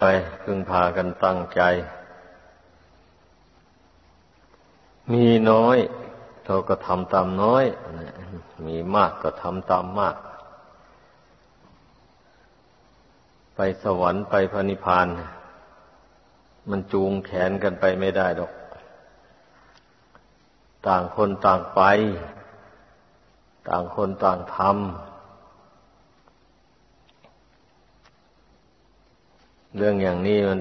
ไปพึงพากันตั้งใจ มีน้อยเราก็ทำตามน้อย มีมากก็ทำตามมาก ไปสวรรค์ไปพระนิพพาน มันจูงแขนกันไปไม่ได้ดอก ต่างคนต่างไป ต่างคนต่างทำ เรื่องอย่างนี้มัน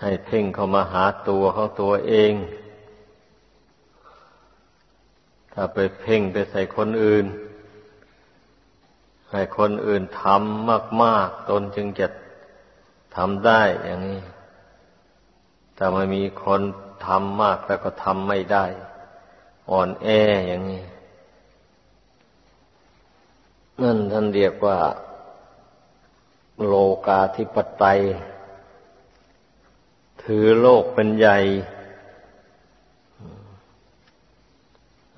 ให้เพ่งเข้ามาหาตัวของตัวเอง ถ้าไปเพ่งไปใส่คนอื่น ให้คนอื่นทำมาก ๆ ตนจึงจะทำได้อย่างนี้ แต่ไม่มีคนทำมากแล้วก็ทำไม่ได้ อ่อนแออย่างนี้ นั่นท่านเรียกว่า โลกาธิปไตย ถือโลกเป็นใหญ่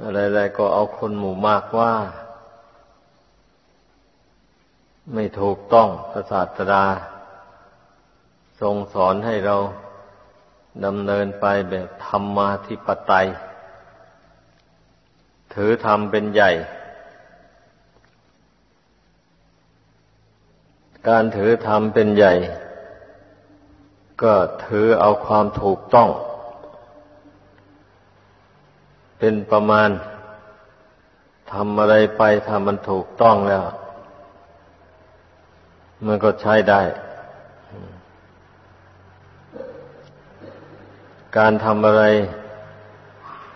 อะไรๆก็เอาคนหมู่มากว่า ไม่ถูกต้องพระศาสดา ทรงสอนให้เราดำเนินไปแบบธรรมาธิปไตย ถือธรรมเป็นใหญ่ การถือธรรมเป็นใหญ่ ก็ถือเอาความถูกต้อง เป็นประมาณทำอะไรไปถ้ามันถูกต้องแล้ว มันก็ใช้ได้ การทำอะไร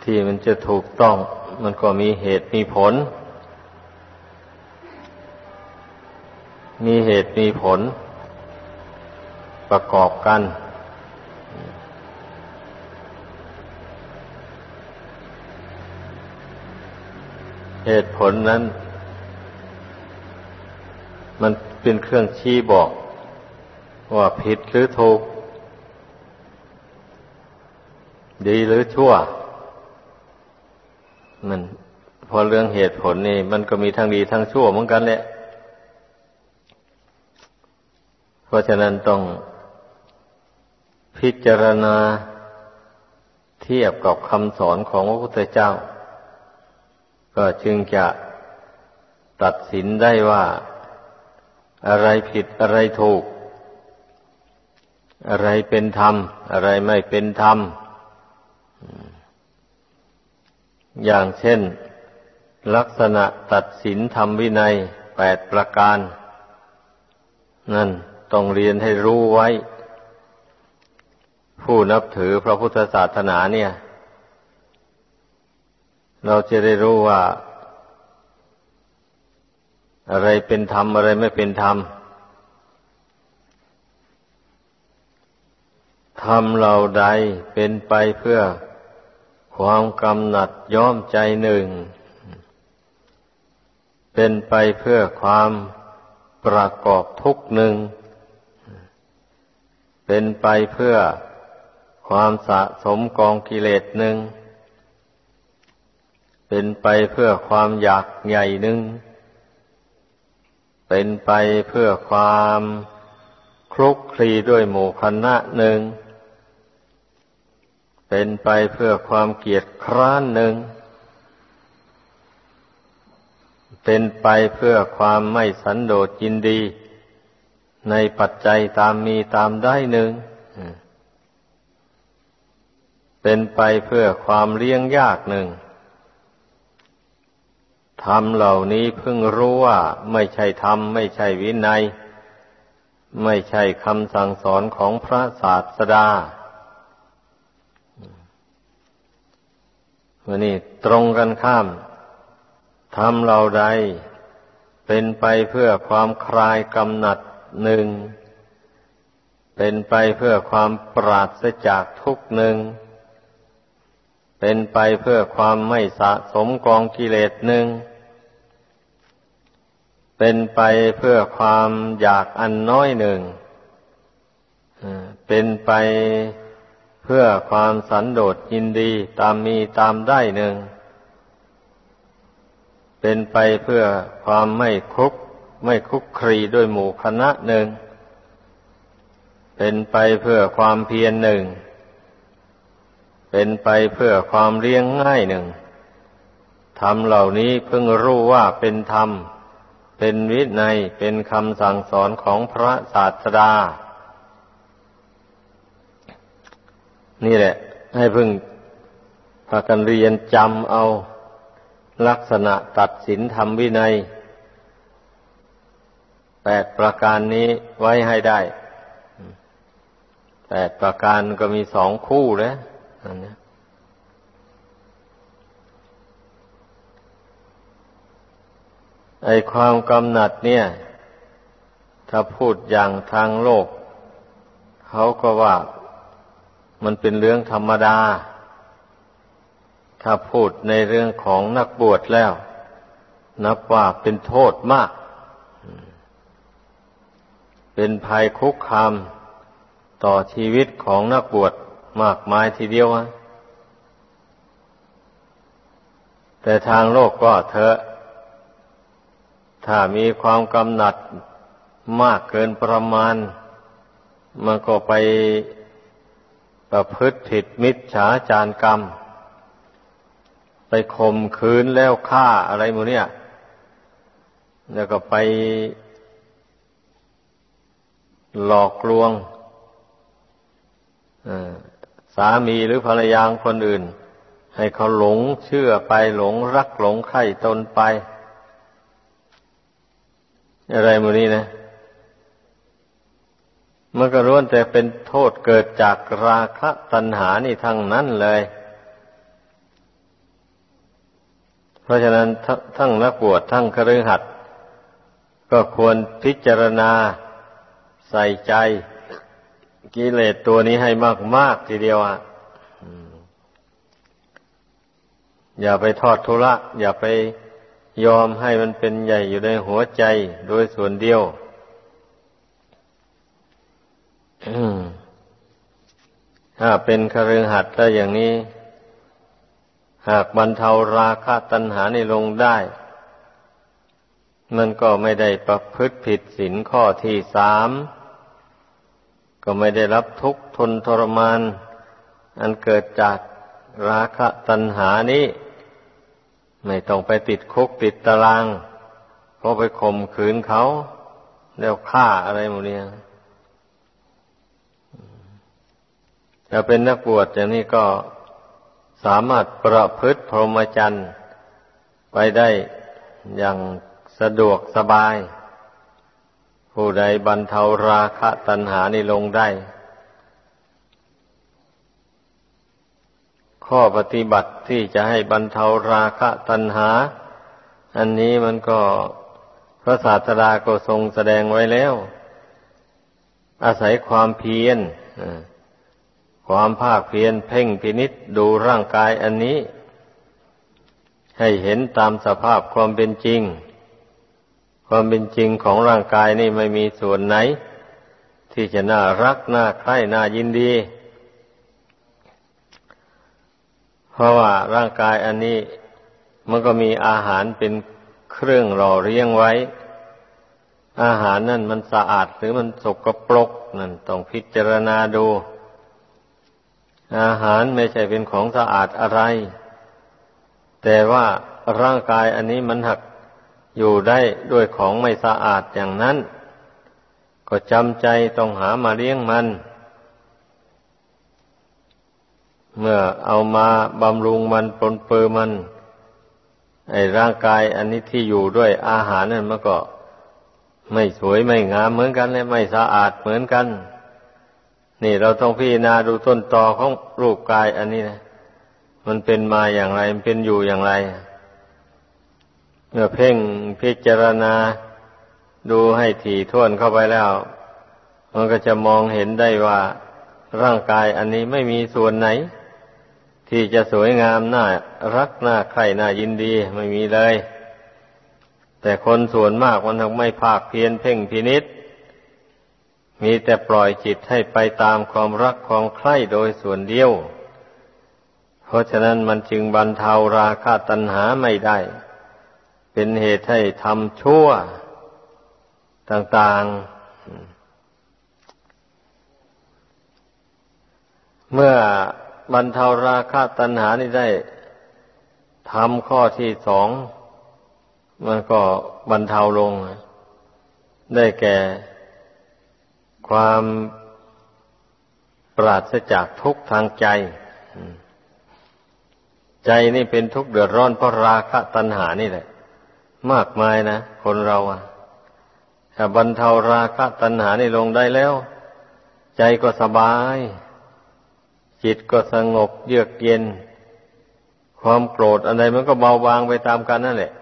ที่มันจะถูกต้อง มันก็มีเหตุมีผล มีเหตุมีผล ประกอบกัน เหตุผลนั้น มันเป็นเครื่องชี้บอก ว่าผิดหรือถูก ดีหรือชั่ว มันพอเรื่องเหตุผลนี่ มันก็มีทั้งดีทั้งชั่วเหมือนกันแหละ เพราะฉะนั้นต้องพิจารณาเทียบกับคำสอนของพระพุทธเจ้า ก็จึงจะตัดสินได้ว่าอะไรผิดอะไรถูก อะไรเป็นธรรม อะไรไม่เป็นธรรม อย่างเช่น ลักษณะตัดสินธรรมวินัยแปดประการ นั่น ต้องเรียนให้รู้ไว้ ผู้นับถือพระพุทธศาสนาเนี่ย เราจะได้รู้ว่า อะไรเป็นธรรม อะไรไม่เป็นธรรมธรรมเราใดเป็นไปเพื่อความกำหนัดย้อมใจหนึ่ง เป็นไปเพื่อความประกอบทุกหนึ่ง เป็นไปเพื่อความสะสมกองกิเลสหนึ่ง เป็นไปเพื่อความอยากใหญ่หนึ่ง เป็นไปเพื่อความคลุกคลีด้วยหมู่คณะหนึ่ง เป็นไปเพื่อความเกียดคร้านหนึ่ง เป็นไปเพื่อความไม่สันโดษยินดี ในปัจจัยตามมีตามได้หนึ่งเป็นไปเพื่อความเลี้ยงยากหนึ่งธรรมเหล่านี้เพิ่งรู้ว่าไม่ใช่ธรรม ไม่ใช่วินัย ไม่ใช่คำสั่งสอนของพระศาสดาวันนี้ตรงกันข้ามทำเราใด เป็นไปเพื่อความคลายกำหนัด หนึ่งเป็นไปเพื่อความปราศจากทุกหนึ่ง เป็นไปเพื่อความไม่สะสมกองกิเลสหนึ่ง เป็นไปเพื่อความอยากอันน้อยหนึ่ง เป็นไปเพื่อความสันโดษยินดีตามมีตามได้หนึ่ง เป็นไปเพื่อความไม่คุก ไม่คุกครีด้วยหมู่คณะหนึ่ง เป็นไปเพื่อความเพียรหนึ่ง เป็นไปเพื่อความเลี้ยงง่ายหนึ่งธรรมเหล่านี้เพิ่งรู้ว่าเป็นธรรม เป็นวินัยเป็นคำสั่งสอนของพระศาสดา นี่แหละ ให้เพิ่งพากันเรียนจำเอาลักษณะตัดสินธรรมวินัย แปดประการนี้ไว้ให้ได้ แปดประการก็มีสองคู่แล้วอันนี้ไอความกำหนัดเนี่ย ถ้าพูดอย่างทางโลก เขาก็ว่ามันเป็นเรื่องธรรมดา ถ้าพูดในเรื่องของนักบวชแล้ว นับว่าเป็นโทษมาก เป็นภัยคุกคามต่อชีวิตของนักบวชมากมายทีเดียวะแต่ทางโลกก็เถอะ ถ้ามีความกำหนัดมากเกินประมาณ มันก็ไปประพฤติผิดมิจฉาจารกรรม ไปข่มขืนแล้วฆ่าอะไรมูเนี่ย แล้วก็ไป หลอกลวงสามีหรือภรรยาคนอื่น ให้เขาหลงเชื่อไปหลงรักหลงใคร่ตนไป อะไรมูนี้นะ มันก็ร้วนแต่เป็นโทษเกิดจากราคะตัณหานี่ทั้งนั้นเลย เพราะฉะนั้นทั้งนักบวชทั้งคฤหัสถ์ก็ควรพิจารณา ใส่ใจกิเลสตัวนี้ให้มากมากทีเดียวอะอย่าไปทอดทุระ อย่าไปยอมให้มันเป็นใหญ่อยู่ในหัวใจโดยส่วนเดียวถ้าเป็นคฤหัสถ์แล้วอย่างนี้ หากบรรเทาราคะตัณหาในลงได้ มันก็ไม่ได้ประพฤติผิดศีลข้อที่สาม ก็ไม่ได้รับทุกข์ทนทรมาน อันเกิดจากราคะตัณหานี้ ไม่ต้องไปติดคุกติดตารางเพราะไปข่มขืนเขา แล้วฆ่าอะไรหมดเนี่ยถ้าเป็นนักบวชอย่างนี้ก็สามารถประพฤติพรหมจรรย์ไปได้อย่างสะดวกสบาย ผู้ใดบรรเทาราคะตัณหานี่ลงได้ ข้อปฏิบัติที่จะให้บรรเทาราคะตัณหา อันนี้มันก็พระศาสดาก็ทรงแสดงไว้แล้ว อาศัยความเพียรความภาคเพียรเพ่งพินิษดูร่างกายอันนี้ ให้เห็นตามสภาพความเป็นจริง ความเป็นจริงของร่างกายนี่ไม่มีส่วนไหน ที่จะน่ารักน่าใคร่น่ายินดี เพราะว่าร่างกายอันนี้มันก็มีอาหารเป็นเครื่องหล่อเลี้ยงไว้ อาหารนั่นมันสะอาดหรือมันสกปรกนั่นต้องพิจารณาดู อาหารไม่ใช่เป็นของสะอาดอะไร แต่ว่าร่างกายอันนี้มันหัก อยู่ได้ด้วยของไม่สะอาดอย่างนั้น ก็จำใจต้องหามาเลี้ยงมัน เมื่อเอามาบำรุงมันปนเปื้อมัน ไอ้ร่างกายอันนี้ที่อยู่ด้วยอาหารนั่นมันก็ ไม่สวยไม่งามเหมือนกันเลยไม่สะอาดเหมือนกัน นี่เราต้องพิจารณาดูต้นตอของรูปกายอันนี้นะมันเป็นมาอย่างไร มันเป็นอยู่อย่างไร เมื่อเพ่งพิจารณาดูให้ถี่ถ้วนเข้าไปแล้ว มันก็จะมองเห็นได้ว่าร่างกายอันนี้ไม่มีส่วนไหน ที่จะสวยงามน่ารักน่าใคร่น่ายินดีไม่มีเลย แต่คนส่วนมากมันทั้งไม่ภาคเพียนเพ่งพินิษมีแต่ปล่อยจิตให้ไปตามความรักความใคร่โดยส่วนเดียว เพราะฉะนั้นมันจึงบรรเทาราคะตัณหาไม่ได้ เป็นเหตุให้ทำชั่ว ต่างๆ เมื่อบรรเทาราคะตัณหานี่ได้ทำข้อที่สอง มันก็บรรเทาลง ได้แก่ความปราศจากทุกข์ทางใจ ใจนี่เป็นทุกข์เดือดร้อนเพราะราคะตัณหานี่แหละ มากมายนะคนเราอะถ้าบรรเทาราคะตัณหานี่ลงได้แล้ว ใจก็สบาย จิตก็สงบเยือกเย็น ความโกรธอะไรมันก็เบาบางไปตามกันนั่นแหละ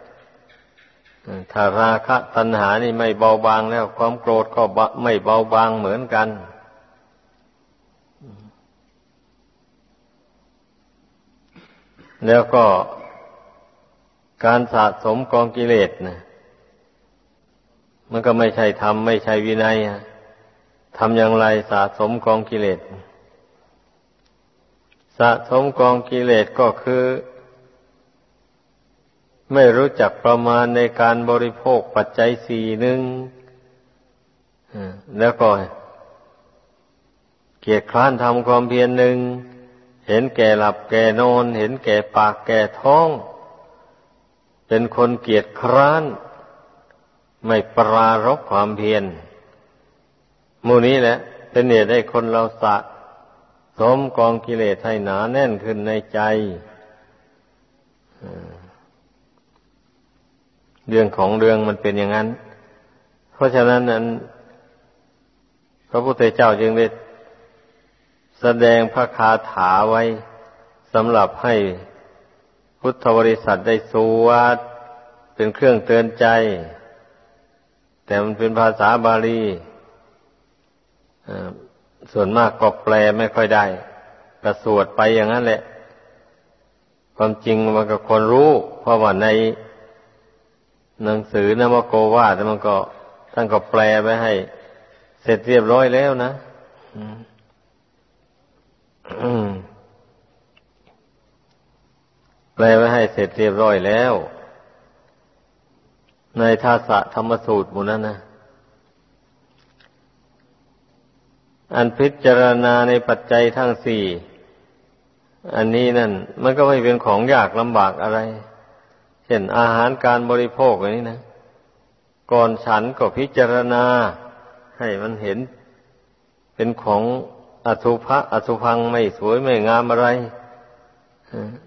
ถ้าราคะตัณหานี่ไม่เบาบางแล้ว ความโกรธก็ไม่เบาบางเหมือนกันแล้วก็ การสะสมกองกิเลสนะมันก็ไม่ใช่ธรรมไม่ใช่วินัยทำอย่างไรสะสมกองกิเลส สะสมกองกิเลสก็คือ ไม่รู้จักประมาณในการบริโภคปัจจัยสี่หนึ่งแล้วก็เกียรติคร้านทำความเพียรหนึ่ง เห็นแก่หลับแก่นอน เห็นแก่ปากแก่ท้อง เป็นคนเกียรติคร้าน ไม่ปรารบความเพียรมูนี้แหละ เป็นเหตุให้คนเราสะสมกองกิเลสให้หนาแน่นขึ้นในใจเรื่องของเรื่องมันเป็นอย่างนั้น เพราะฉะนั้นนั้นพระพุทธเจ้าจึงได้แสดงพระคาถาไว้สำหรับให้ พุทธบริษัทได้สวดเป็นเครื่องเตือนใจ แต่มันเป็นภาษาบาลีส่วนมากก็แปลไม่ค่อยได้กระสวดไปอย่างนั้นแหละ ความจริงมันก็คนรู้ เพราะว่าในหนังสือนมโกวาแต่มันก็ท่านก็แปลไว้ให้ เสร็จเรียบร้อยแล้วนะ แปลไว้ให้เสร็จเรียบร้อยแล้ว ในทาสะธรรมสูตรมูนั้นนะอันพิจารณาในปัจจัยทั้งสี่ อันนี้นั่น มันก็ไม่เป็นของยากลำบากอะไร เช่นอาหารการบริโภคอย่างนี้นะ ก่อนฉันก็พิจารณา ให้มันเห็น เป็นของอสุภะอสุพังไม่สวยไม่งามอะไร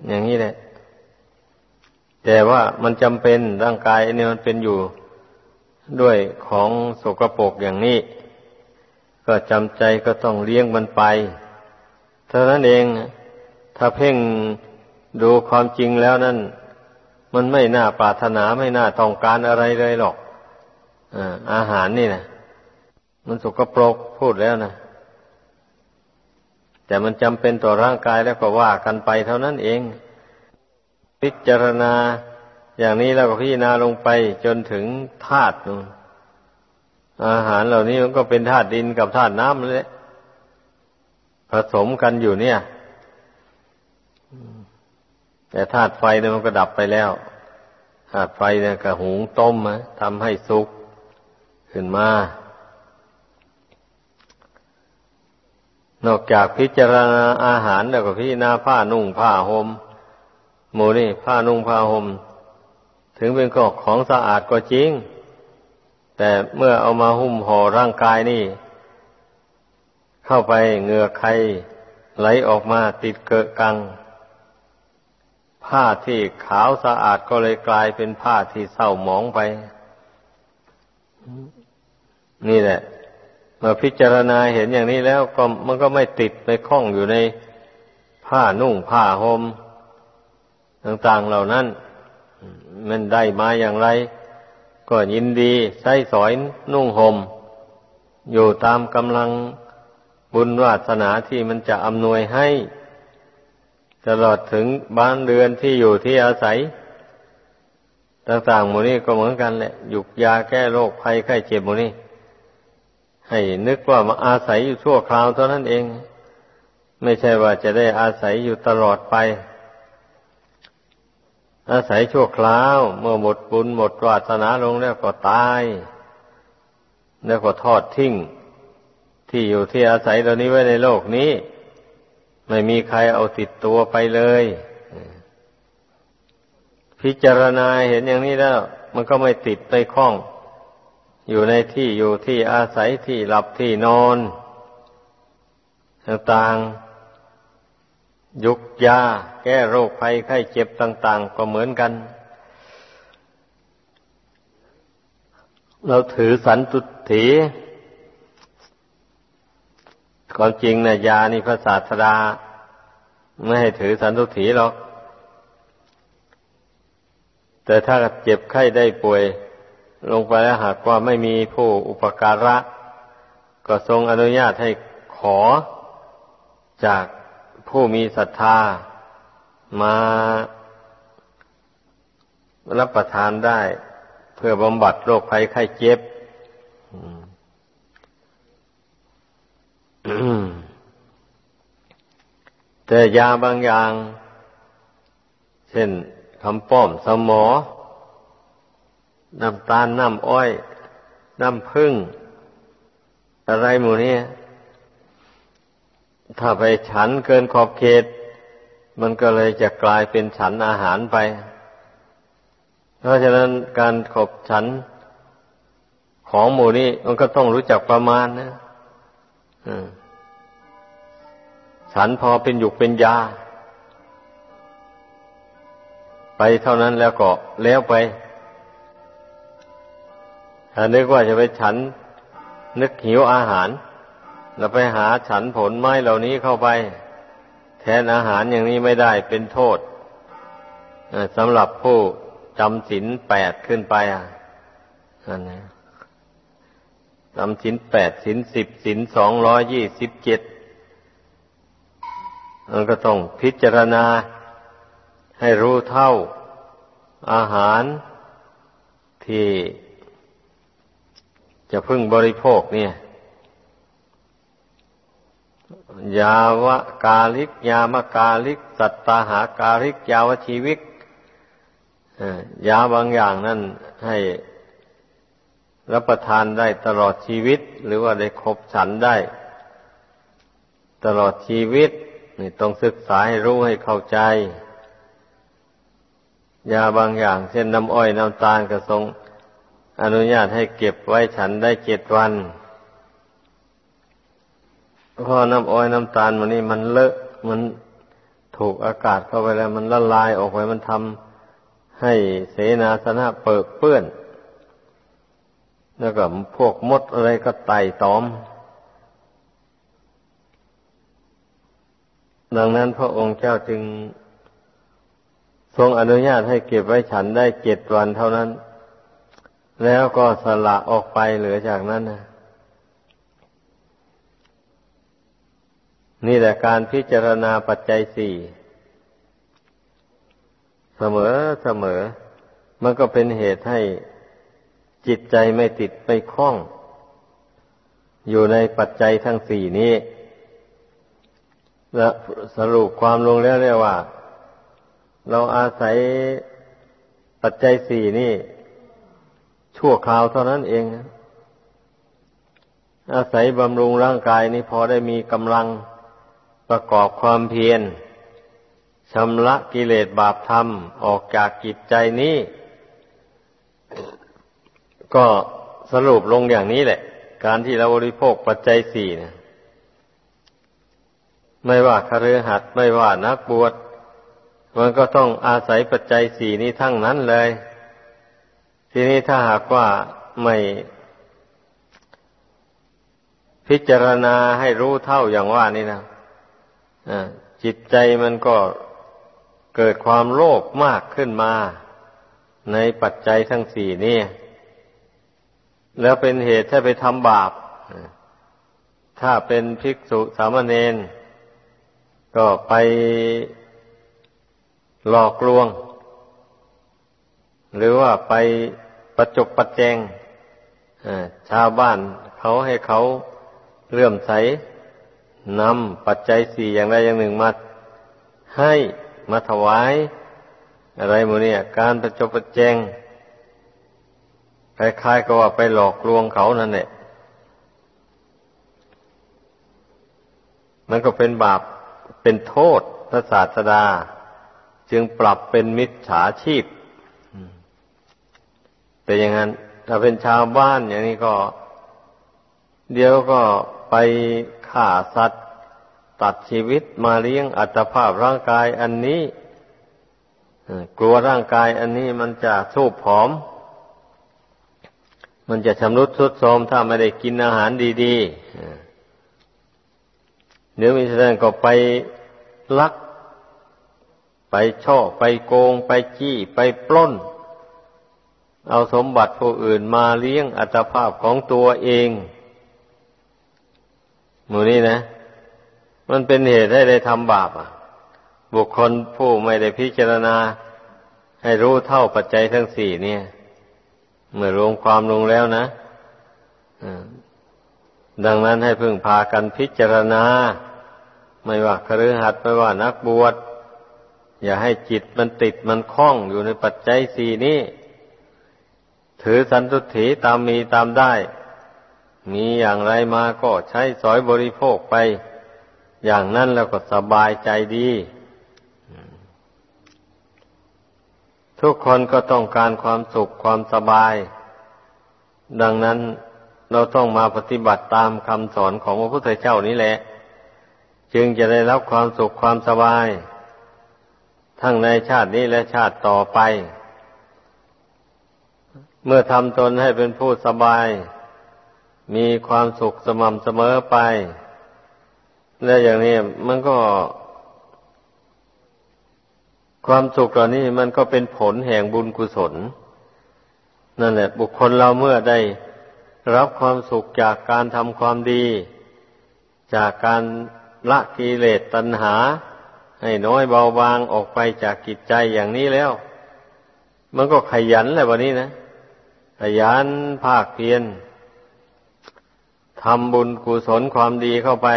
อย่างนี้แหละ แต่ว่ามันจำเป็นร่างกายเนี่ยมันเป็นอยู่ด้วยของสกรปรกอย่างนี้ ก็จำใจก็ต้องเลี้ยงมันไปเท่านั้นเองถ้าเพ่งดูความจริงแล้วนั่น มันไม่น่าปรารถนาไม่น่าต้องการอะไรเลยหรอกอาหารนี่นะมันสกปรกพูดแล้วนะแต่มันจำเป็นต่อร่างกายแล้วก็ว่ากันไปเท่านั้นเอง พิจารณาอย่างนี้แล้วก็พิจารณาลงไปจนถึงธาตุอาหารเหล่านี้มันก็เป็นธาตุดินกับธาตุน้ำเลยผสมกันอยู่เนี่ย แต่ธาตุไฟเนี่ยมันก็ดับไปแล้วธาตุไฟเนี่ยก็หุงต้มนะทำให้สุกขึ้นมา นอกจากพิจารณาอาหารแล้วก็พิจารณาผ้านุ่งผ้าหม่ม หมูนี่ผ้านุ่งผ้าหม่มถึงเป็นของของสะอาดก็จริง แต่เมื่อเอามาหุ้มห่อร่างกายนี่ เข้าไปเหงื่อใครไหลออกมาติดเกะกัง ผ้าที่ขาวสะอาดก็เลยกลายเป็นผ้าที่เศร้าหมองไป นี่แหละเมื่อพิจารณาเห็นอย่างนี้แล้วก็มันก็ไม่ติดไปคล้องอยู่ในผ้านุ่งผ้าหม่ม ต่างๆเหล่านั้น มันได้มาอย่างไร ก็ยินดีใช้สอยนุ่งหม่มอยู่ตามกำลังบุญวาสนาที่มันจะอำนวยให้ ตลอดถึงบ้านเรือนที่อยู่ที่อาศัย ต่างๆหมู่นี้ก็เหมือนกันแหละหยุกยาแก้โรคภัยไข้เจ็บหมู่นี้ให้นึกว่ามาอาศัยอยู่ชั่วคราวเท่านั้นเอง ไม่ใช่ว่าจะได้อาศัยอยู่ตลอดไป อาศัยชั่วคราว เมื่อหมดบุญหมดวาสนาลงแล้วก็ตาย แล้วก็ทอดทิ้ง ที่อยู่ที่อาศัยเหล่านี้ไว้ในโลกนี้ ไม่มีใครเอาติดตัวไปเลย พิจารณาเห็นอย่างนี้แล้ว มันก็ไม่ติดไปคล้อง อยู่ในที่อยู่ที่อาศัยที่หลับที่นอนต่างๆ ยุกยาแก้โรคภัยไข้เจ็บต่าง ๆ ก็เหมือนกัน เราถือสันตุถีความจริงนะยานี่พระศาสดา ไม่ให้ถือสันตุถีหรอก แต่ถ้าเจ็บไข้ได้ป่วย ลงไปแล้วหากว่าไม่มีผู้อุปการะ ก็ทรงอนุญาตให้ขอจาก ผู้มีศรัทธามารับประทานได้ เพื่อบำบัดโรคภัยไข้เจ็บแต่ยาบางอย่าง เช่นคำป้อมสมอ น้ำตาลน้ำอ้อย น้ำพึ่ง อะไรหมู่นี้ ถ้าไปฉันเกินขอบเขต มันก็เลยจะกลายเป็นฉันอาหารไป เพราะฉะนั้นการขบฉันของหมู่นี้มันก็ต้องรู้จักประมาณนะฉันพอเป็นหยุกเป็นยา ไปเท่านั้นแล้วก็แล้วไปถ้านึกว่าจะไปฉัน นึกหิวอาหาร เราไปหาฉันผลไม้เหล่านี้เข้าไป แทนอาหารอย่างนี้ไม่ได้เป็นโทษสำหรับผู้จำศีลแปดขึ้นไปอะนั่นนะจำศีลแปดศีลสิบศีลสองร้อยยี่สิบเจ็ดมันก็ต้องพิจารณาให้รู้เท่าอาหารที่จะพึ่งบริโภคเนี่ย ยาวะกาลิก ยามกาลิก สัตตาหากาลิก ยาวชีวิกยาบางอย่างนั้นให้รับประทานได้ตลอดชีวิต หรือว่าได้ครบฉันได้ ตลอดชีวิตนี่ต้องศึกษาให้รู้ให้เข้าใจ ยาบางอย่าง เช่นน้ำอ้อยน้ำตาลกระทรงอนุญาตให้เก็บไว้ฉันได้เจ็ดวัน พอน้ำอ้อยน้ำตาลมันนี่มันเลอะ มันถูกอากาศเข้าไปแล้ว มันละลายออกไปมันทำให้เสนาสนะเปิดเปื้อน แล้วก็พวกมดอะไรก็ไต่ตอม ดังนั้นพระองค์เจ้าจึงทรงอนุญาตให้เก็บไว้ฉันได้เจ็ดวันเท่านั้น แล้วก็สละออกไปเหลือจากนั้นนะ นี่แหละการพิจารณาปัจจัยสี่เสมอเสมอ มันก็เป็นเหตุให้จิตใจไม่ติดไม่คล้อง อยู่ในปัจจัยทั้งสี่นี้ และสรุปความลงแล้วเรียกว่า เราอาศัยปัจจัยสี่นี่ ชั่วคราวเท่านั้นเอง อาศัยบำรุงร่างกายนี้พอได้มีกำลัง ประกอบความเพียรชำระกิเลสบาปธรรมออกจากจิตใจนี้ ก็สรุปลงอย่างนี้แหละ การที่เราบริโภคปัจจัยสี่นะไม่ว่าคฤหัสถ์ไม่ว่านักบวชมันก็ต้องอาศัยปัจจัยสี่นี้ทั้งนั้นเลย ทีนี้ถ้าหากว่าไม่พิจารณาให้รู้เท่าอย่างว่านี่นะ จิตใจมันก็เกิดความโลภมากขึ้นมา ในปัจจัยทั้งสี่นี่แล้วเป็นเหตุให้ไปทำบาป ถ้าเป็นภิกษุสามเณรก็ไปหลอกลวง หรือว่าไปประจบประแจงชาวบ้านเขาให้เขาเลื่อมใส นำปัจจัยสี่อย่างใดอย่างหนึ่งมาให้มาถวาย อะไรโมเนี่ยการประจบประแจงคล้ายๆกับว่าไปหลอกลวงเขานั่นแหละมันก็เป็นบาปเเป็นโทษพระศาสดา จึงปรับเป็นมิจฉาชีพแต่อย่างนั้น ถ้าเป็นชาวบ้านอย่างนี้ก็ เดี๋ยวก็ ไปฆ่าสัตว์ ตัดชีวิตมาเลี้ยงอัตภาพร่างกายอันนี้กลัวร่างกายอันนี้มันจะสูบผอม มันจะชำรุดทรุดโทรมถ้าไม่ได้กินอาหารดีๆเดี๋ยวมิฉะนั้นก็ไปลัก ไปช่อ ไปโกง ไปจี้ ไปปล้น เอาสมบัติผู้อื่นมาเลี้ยงอัตภาพของตัวเอง หมูนี้นะ มันเป็นเหตุให้ได้ทำบาปอะ บุคคลผู้ไม่ได้พิจารณา ให้รู้เท่าปัจจัยทั้งสี่เนี่ย เมื่อรวมความลงแล้วนะดังนั้นให้พึ่งพากันพิจารณา ไม่ว่าครือหัดไม่ว่านักบวชอย่าให้จิตมันติดมันคล้องอยู่ในปัจจัยสี่นี้ ถือสันตุถีตามมีตามได้ มีอย่างไรมาก็ใช้สอยบริโภคไป อย่างนั้นแล้วก็สบายใจดี ทุกคนก็ต้องการความสุขความสบาย ดังนั้นเราต้องมาปฏิบัติตามคำสอนของพระพุทธเจ้านี้แหละ จึงจะได้รับความสุขความสบาย ทั้งในชาตินี้และชาติต่อไป เมื่อทำตนให้เป็นผู้สบาย มีความสุขสม่ำเสมอไป และอย่างนี้มันก็ ความสุขเหล่านี้มันก็เป็นผลแห่งบุญกุศล นั่นแหละ บุคคลเราเมื่อได้รับความสุขจากการทำความดี จากการละกิเลสตัณหา ให้น้อยเบาบางออกไปจากกิจใจอย่างนี้แล้ว มันก็ขยันแหละวันนี้นะ ขยันภาคเพียร ทำบุญกุศลความดีเข้าไป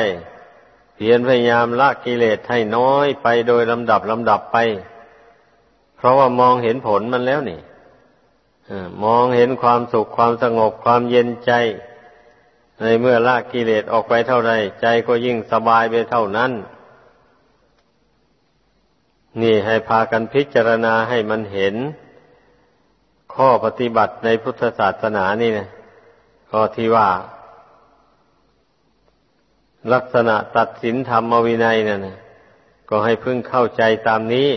เพียรพยายามละกิเลสให้น้อยไปโดยลำดับลำดับไป เพราะว่ามองเห็นผลมันแล้วนี่มองเห็นความสุขความสงบความเย็นใจ ในเมื่อละกิเลสออกไปเท่าไรใจก็ยิ่งสบายไปเท่านั้น นี่ให้พากันพิจารณาให้มันเห็น ข้อปฏิบัติในพุทธศาสนานี่นะข้อที่ว่า ลักษณะตัดสินธรรมวินัยนั่นนะก็ให้พึ่งเข้าใจตามนี้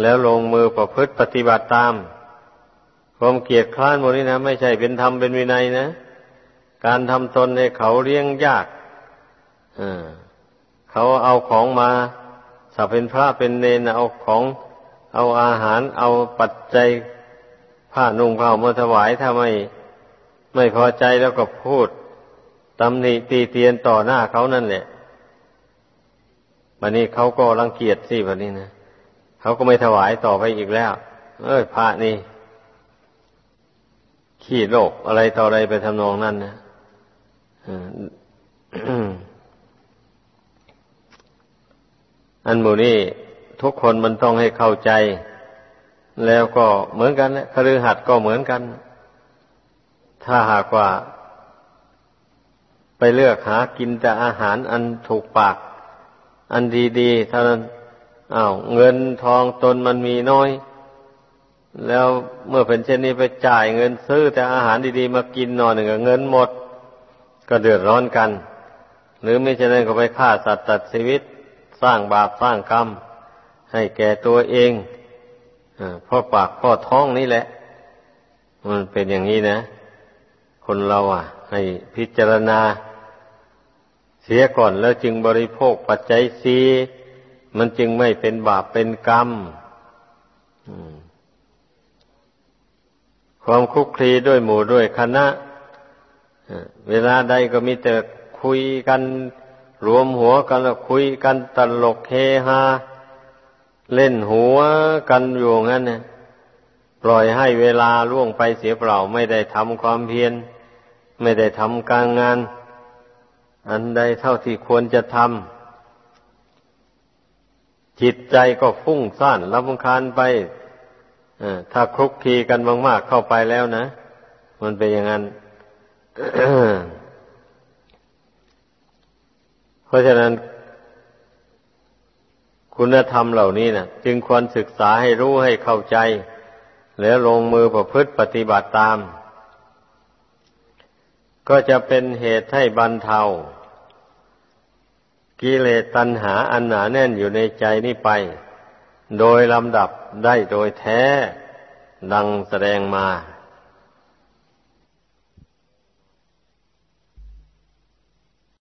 แล้วลงมือประพฤติปฏิบัติตาม ความเกียดคร้านโมนี้นะ ไม่ใช่เป็นธรรมเป็นวินัยนะ การทำตนให้เขาเลี้ยงยากเขาเอาของมาสับเป็นพระเป็นเนนเอาของเอาอาหารเอาปัจจัยผ้านุ่งผ้ามาถวายถ้าไม่ ไม่พอใจแล้วก็พูด ตำหนิตีเตียนต่อหน้าเขานั่นแหละวันนี้เขาก็รังเกียจสิวันนี้นะเขาก็ไม่ถวายต่อไปอีกแล้ว เอ้ยพระนี่ขี้โลกอะไรต่ออะไรไปทำนองนั้นนะอันหมู่นี้ทุกคนมันต้องให้เข้าใจ แล้วก็เหมือนกันนะคฤหัสถ์ก็เหมือนกัน ถ้าหากว่า ไปเลือกหากินแต่อาหารอันถูกปาก อันดีๆเท่านั้นอา้าวเงินทองตนมันมีน้อย แล้วเมื่อเป็นเช่นนี้ไปจ่ายเงินซื้อแต่อาหารดีๆ มากินนอยหนึ่งเงินหมด ก็เดือดร้อนกัน หรือไม่เช่นนั้นก็ไปฆ่าสัตว์ตัดชีวิต สร้างบาปสร้างกรรม ให้แก่ตัวเองพ่อปากพ่อท้องนี่แหละ มันเป็นอย่างนี้นะ คนเราอะ ให้พิจารณา เสียก่อนแล้วจึงบริโภคปัจจัยสีมันจึงไม่เป็นบาปเป็นกรรมความคุกคลีด้วยหมู่ด้วยคณะเวลาใดก็มีแต่คุยกันรวมหัวกันแล้วคุยกันตลกเฮฮาเล่นหัวกันอยู่งั้นเนี่ยปล่อยให้เวลาล่วงไปเสียเปล่า ไม่ได้ทำความเพียรไม่ได้ทำการงาน อันใดเท่าที่ควรจะทำจิตใจก็ฟุ้งซ่านลำคาญไปถ้าคลุกคีกันมาก ๆ เข้าไปแล้วนะ มันเป็นอย่างนั้น เพราะฉะนั้น คุณธรรมเหล่านี้นะจึงควรศึกษาให้รู้ให้เข้าใจ แล้วลงมือประพฤติปฏิบัติตาม ก็จะเป็นเหตุให้บรรเทากิเลสตัณหาอันหนาแน่นอยู่ในใจนี้ไป โดยลำดับได้โดยแท้ ดังแสดงมา